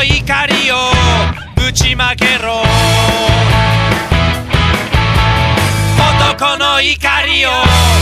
怒りをぶちまけろ。男の怒りを